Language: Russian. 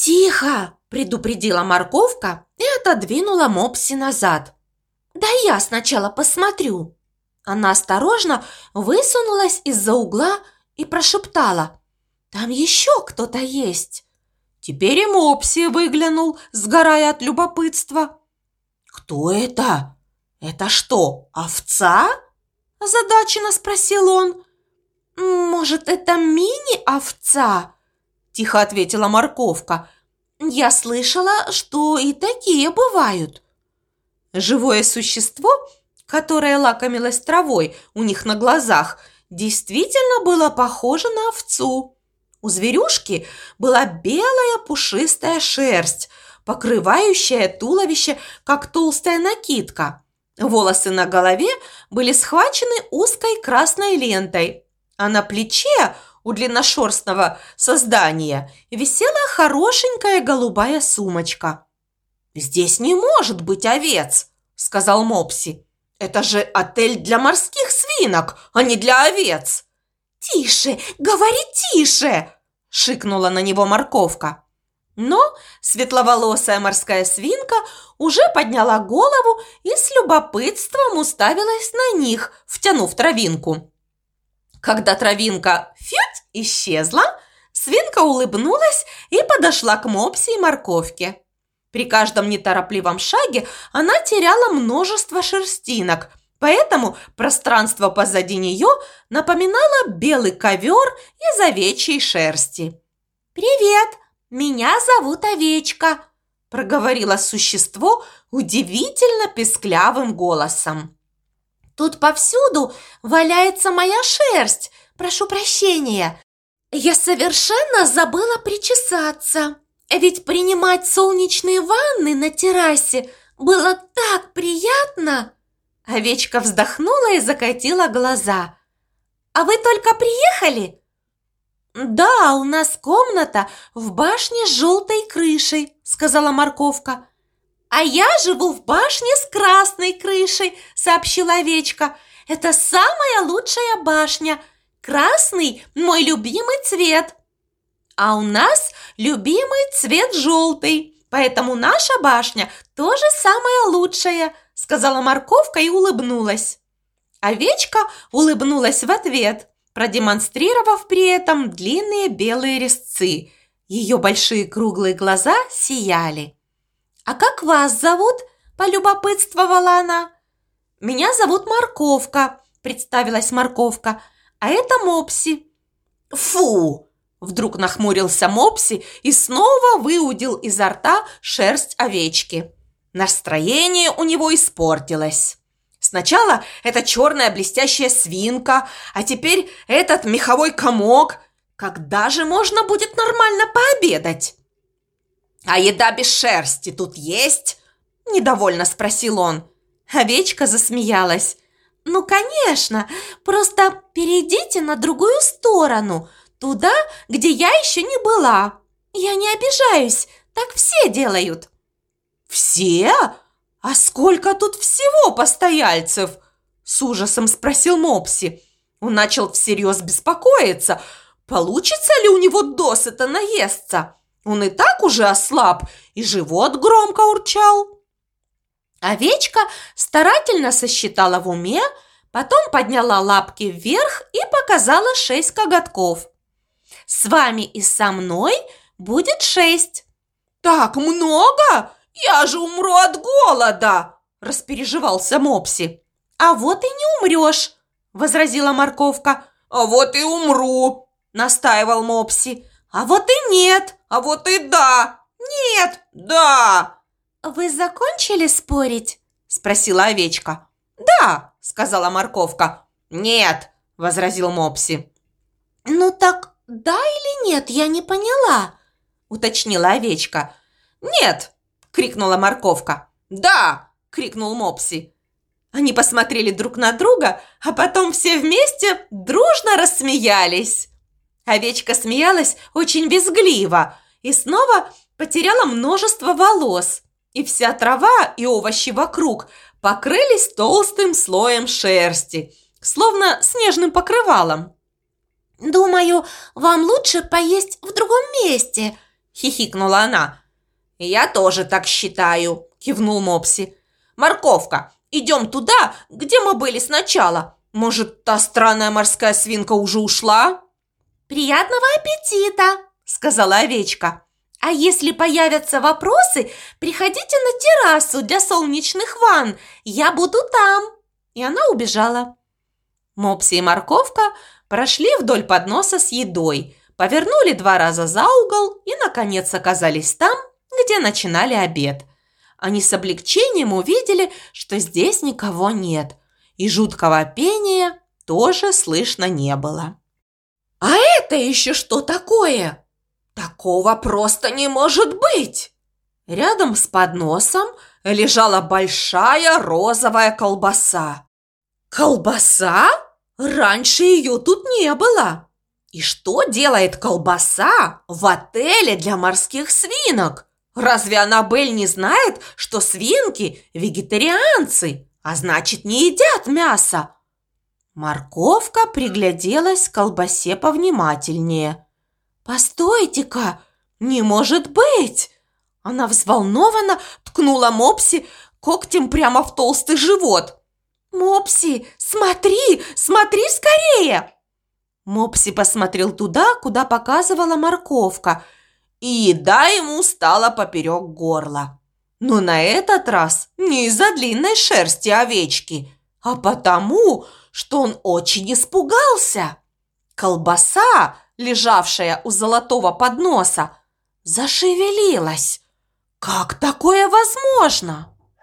«Тихо!» – предупредила морковка и отодвинула Мопси назад. «Да я сначала посмотрю». Она осторожно высунулась из-за угла и прошептала. «Там еще кто-то есть». Теперь и Мопси выглянул, сгорая от любопытства. «Кто это? Это что, овца?» – озадаченно спросил он. «Может, это мини-овца?» – тихо ответила морковка. «Я слышала, что и такие бывают». Живое существо, которое лакомилось травой у них на глазах, действительно было похоже на овцу. У зверюшки была белая пушистая шерсть, покрывающая туловище, как толстая накидка. Волосы на голове были схвачены узкой красной лентой, а на плече у длинношерстного создания висела хорошенькая голубая сумочка. «Здесь не может быть овец», – сказал Мопси. «Это же отель для морских свинок, а не для овец». «Тише, говори тише!» – шикнула на него морковка. Но светловолосая морская свинка уже подняла голову и с любопытством уставилась на них, втянув травинку. Когда травинка фють исчезла, свинка улыбнулась и подошла к мопсе и морковке. При каждом неторопливом шаге она теряла множество шерстинок, поэтому пространство позади нее напоминало белый ковер из овечьей шерсти. «Привет, меня зовут Овечка», – проговорило существо удивительно песклявым голосом. Тут повсюду валяется моя шерсть. Прошу прощения. Я совершенно забыла причесаться. Ведь принимать солнечные ванны на террасе было так приятно. Овечка вздохнула и закатила глаза. «А вы только приехали?» «Да, у нас комната в башне с желтой крышей», — сказала морковка. «А я живу в башне с красной крышей», – сообщила овечка. «Это самая лучшая башня. Красный – мой любимый цвет». «А у нас любимый цвет желтый, поэтому наша башня тоже самая лучшая», – сказала морковка и улыбнулась. Овечка улыбнулась в ответ, продемонстрировав при этом длинные белые резцы. Ее большие круглые глаза сияли. «А как вас зовут?» – полюбопытствовала она. «Меня зовут Морковка», – представилась Морковка, – «а это Мопси». «Фу!» – вдруг нахмурился Мопси и снова выудил изо рта шерсть овечки. Настроение у него испортилось. Сначала эта черная блестящая свинка, а теперь этот меховой комок. Когда же можно будет нормально пообедать? «А еда без шерсти тут есть?» – недовольно спросил он. Овечка засмеялась. «Ну, конечно, просто перейдите на другую сторону, туда, где я еще не была. Я не обижаюсь, так все делают». «Все? А сколько тут всего постояльцев?» С ужасом спросил Мопси. Он начал всерьез беспокоиться. Получится ли у него досыта наесться? Он и так уже ослаб, и живот громко урчал. Овечка старательно сосчитала в уме, потом подняла лапки вверх и показала шесть коготков. «С вами и со мной будет шесть». «Так много? Я же умру от голода!» – распереживался Мопси. «А вот и не умрешь!» – возразила морковка. «А вот и умру!» – настаивал Мопси. «А вот и нет!» А вот и да! Нет! Да!» «Вы закончили спорить?» – спросила овечка. «Да!» – сказала морковка. «Нет!» – возразил Мопси. «Ну так да или нет, я не поняла!» – уточнила овечка. «Нет!» – крикнула морковка. «Да!» – крикнул Мопси. Они посмотрели друг на друга, а потом все вместе дружно рассмеялись. Овечка смеялась очень визгливо и снова потеряла множество волос. И вся трава и овощи вокруг покрылись толстым слоем шерсти, словно снежным покрывалом. «Думаю, вам лучше поесть в другом месте», – хихикнула она. «Я тоже так считаю», – кивнул Мопси. «Морковка, идем туда, где мы были сначала. Может, та странная морская свинка уже ушла?» «Приятного аппетита!» – сказала овечка. «А если появятся вопросы, приходите на террасу для солнечных ванн. Я буду там!» И она убежала. Мопси и морковка прошли вдоль подноса с едой, повернули два раза за угол и, наконец, оказались там, где начинали обед. Они с облегчением увидели, что здесь никого нет, и жуткого пения тоже слышно не было. «А это еще что такое?» Такого просто не может быть! Рядом с подносом лежала большая розовая колбаса. Колбаса? Раньше ее тут не было. И что делает колбаса в отеле для морских свинок? Разве Аннабель не знает, что свинки – вегетарианцы, а значит не едят мясо? Морковка пригляделась к колбасе повнимательнее – «Постойте-ка! Не может быть!» Она взволнованно ткнула Мопси когтем прямо в толстый живот. «Мопси, смотри, смотри скорее!» Мопси посмотрел туда, куда показывала морковка, и еда ему стала поперек горла. Но на этот раз не из-за длинной шерсти овечки, а потому, что он очень испугался. Колбаса лежавшая у золотого подноса, зашевелилась. Как такое возможно?